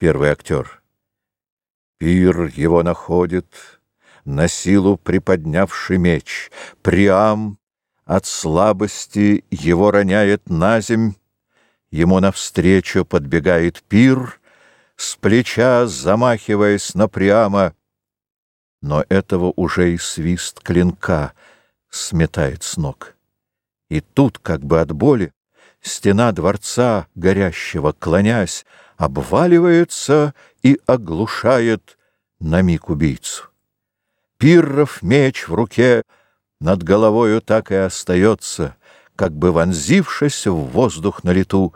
Первый актер. Пир его находит, на силу приподнявший меч. Приам от слабости его роняет на земь, Ему навстречу подбегает пир, С плеча замахиваясь на Приама, Но этого уже и свист клинка сметает с ног. И тут, как бы от боли, Стена дворца горящего, клонясь, обваливается и оглушает на миг убийцу. Пирров меч в руке над головою так и остается, как бы вонзившись в воздух на лету,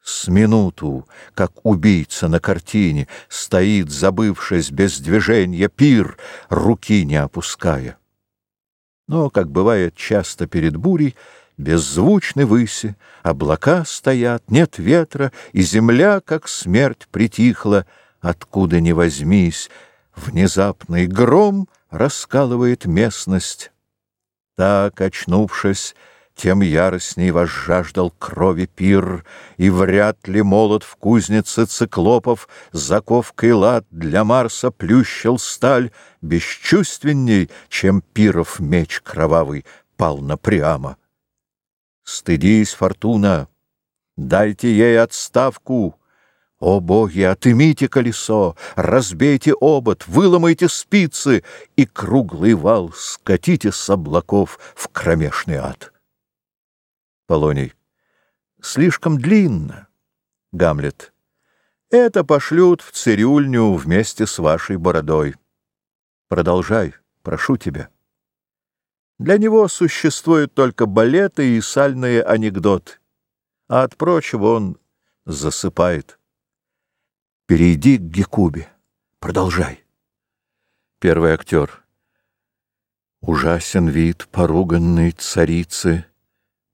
с минуту, как убийца на картине, стоит, забывшись без движения, пир, руки не опуская. Но, как бывает часто перед бурей, Беззвучны выси, облака стоят, нет ветра, И земля, как смерть, притихла, Откуда ни возьмись, внезапный гром Раскалывает местность. Так, очнувшись, тем яростней возжаждал крови пир, И вряд ли молот в кузнице циклопов Заковкой лад для Марса плющил сталь Бесчувственней, чем пиров меч кровавый пал на прямо. Стыдись, Фортуна, дайте ей отставку. О, боги, отымите колесо, разбейте обод, выломайте спицы и круглый вал скатите с облаков в кромешный ад. Полоний. Слишком длинно. Гамлет. Это пошлют в цирюльню вместе с вашей бородой. Продолжай, прошу тебя. Для него существуют только балеты и сальные анекдоты, а от прочего он засыпает. Перейди к Гекубе. Продолжай. Первый актер. Ужасен вид поруганной царицы.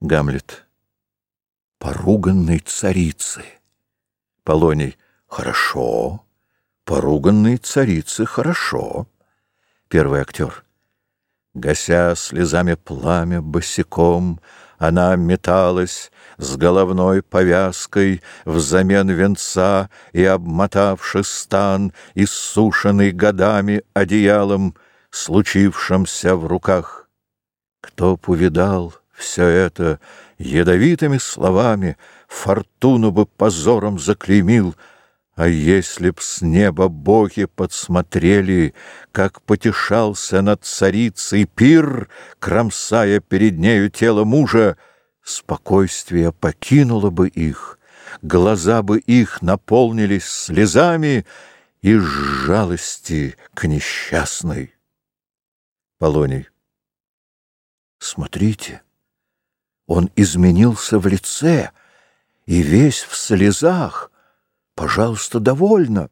Гамлет. Поруганной царицы. Полоний. Хорошо. Поруганной царицы хорошо. Первый актер. Гася слезами пламя босиком, Она металась с головной повязкой Взамен венца и обмотавши стан, Иссушенный годами одеялом, Случившимся в руках. Кто повидал все это ядовитыми словами, Фортуну бы позором заклеймил — а если б с неба боги подсмотрели, Как потешался над царицей пир, Кромсая перед нею тело мужа, Спокойствие покинуло бы их, Глаза бы их наполнились слезами И жалости к несчастной. Полоний. Смотрите, он изменился в лице И весь в слезах — Пожалуйста, довольно.